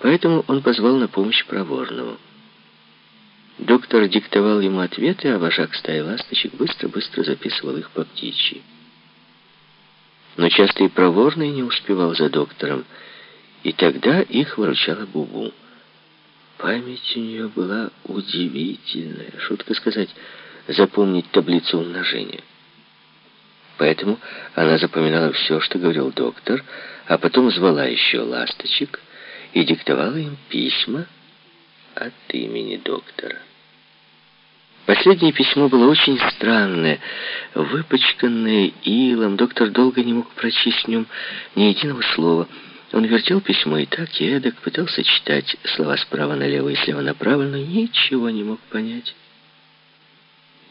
Поэтому он позвал на помощь проворного. Доктор диктовал ему ответы, а вожак стаи ласточек быстро-быстро записывал их по птичьи. Но часто и проворный не успевал за доктором, и тогда их выручала Бубу. Память у нее была удивительная, шутка сказать, запомнить таблицу умножения. Поэтому она запоминала все, что говорил доктор, а потом звала еще ласточек и диктовала им письма от имени доктора. Последнее письмо было очень странное, выпачканное илом. Доктор долго не мог прочесть в нем ни единого слова. Он вертел письмо и так, и эдак, пытался читать слова справа налево и слева направо, но ничего не мог понять.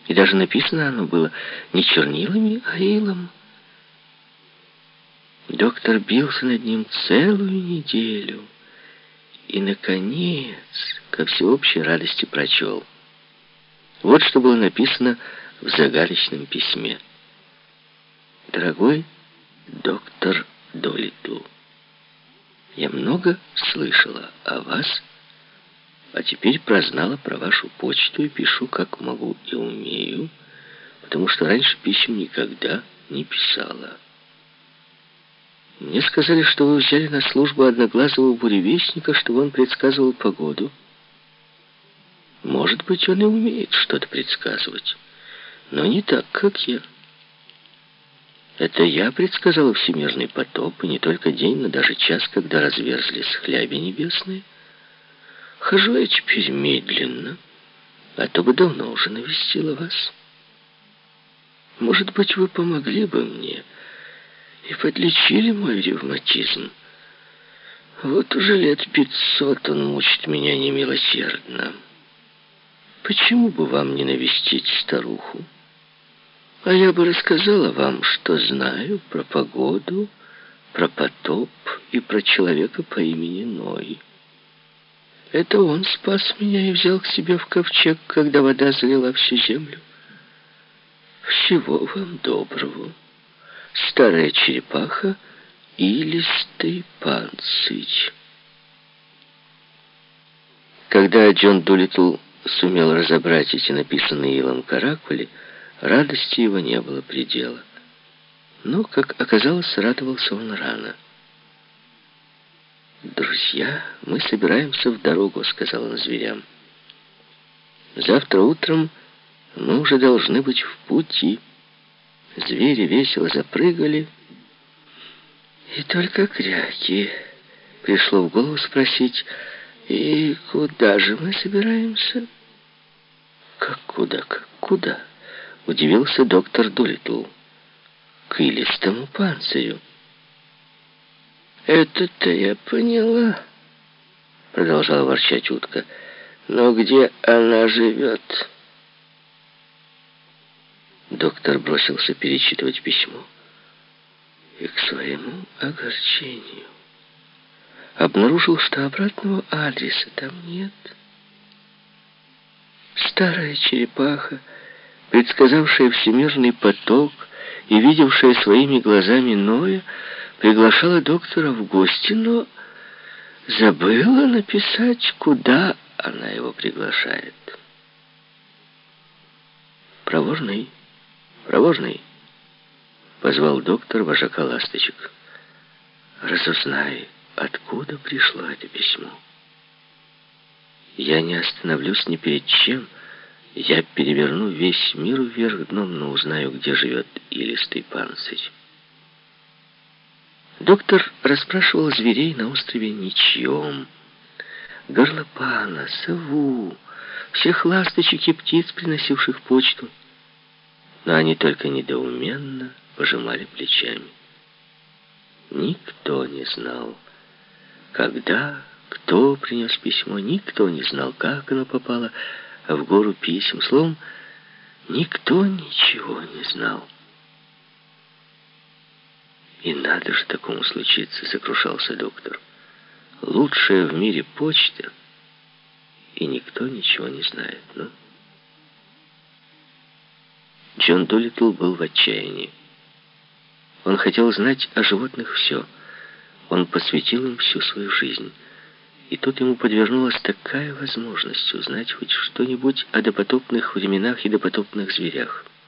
И даже написано оно было не чернилами, а илом. Доктор бился над ним целую неделю и, наконец, ко всеобщей радости прочел — вот что было написано в загадочном письме. «Дорогой доктор Долитл, я много слышала о вас, а теперь прознала про вашу почту и пишу, как могу и умею, потому что раньше писем никогда не писала. Мне сказали, что вы взяли на службу одноглазого буревестника, чтобы он предсказывал погоду». Может быть, он и умеет что-то предсказывать, но не так, как я. Это я предсказал всемирный потоп, и не только день, но даже час, когда разверзлись хляби небесные. Хожу я теперь медленно, а то бы давно уже навестила вас. Может быть, вы помогли бы мне подлечили мой ревматизм. Вот уже лет пятьсот он мучит меня немилосердно. Почему бы вам не навестить старуху? А я бы рассказала вам, что знаю про погоду, про потоп и про человека по имени Ной. Это он спас меня и взял к себе в ковчег, когда вода залила всю землю. Всего вам доброго. Старая черепаха и листый панцирь. Когда Джон Дулитл сумел разобрать эти написанные Илом каракули, радости его не было предела. Но, как оказалось, радовался он рано. «Друзья, мы собираемся в дорогу», — сказал он зверям. «Завтра утром мы уже должны быть в пути». Звери весело запрыгали, и только кряки пришло в голову спросить, «И куда же мы собираемся?» «Как куда, как куда?» — удивился доктор Дулитл. «К илистому панцирю». «Это-то я поняла», — продолжала ворчать утка. «Но где она живет?» Доктор бросился перечитывать письмо. И к своему огорчению обнаружил, что обратного адреса там нет. Старая черепаха, предсказавшая всемирный поток и видевшая своими глазами Ноя, приглашала доктора в гости, но забыла написать, куда она его приглашает. «Проворный, проворный», — позвал доктор вожака ласточек. «Разузнай, откуда пришло это письмо». Я не остановлюсь ни перед чем. Я переверну весь мир вверх дном, но узнаю, где живет илистый панцирь. Доктор расспрашивал зверей на острове ничьем. Горлопана, сову, всех ласточек и птиц, приносивших почту. Но они только недоуменно пожимали плечами. Никто не знал, когда кто принес письмо, никто не знал, как оно попало в гору писем. Словом, никто ничего не знал. И надо же такому случиться, сокрушался доктор. Лучшая в мире почта, и никто ничего не знает. Ну? Джон Долитл был в отчаянии. Он хотел знать о животных все. Он посвятил им всю свою жизнь. И тут ему подвернулась такая возможность узнать хоть что-нибудь о допотопных временах и допотопных зверях.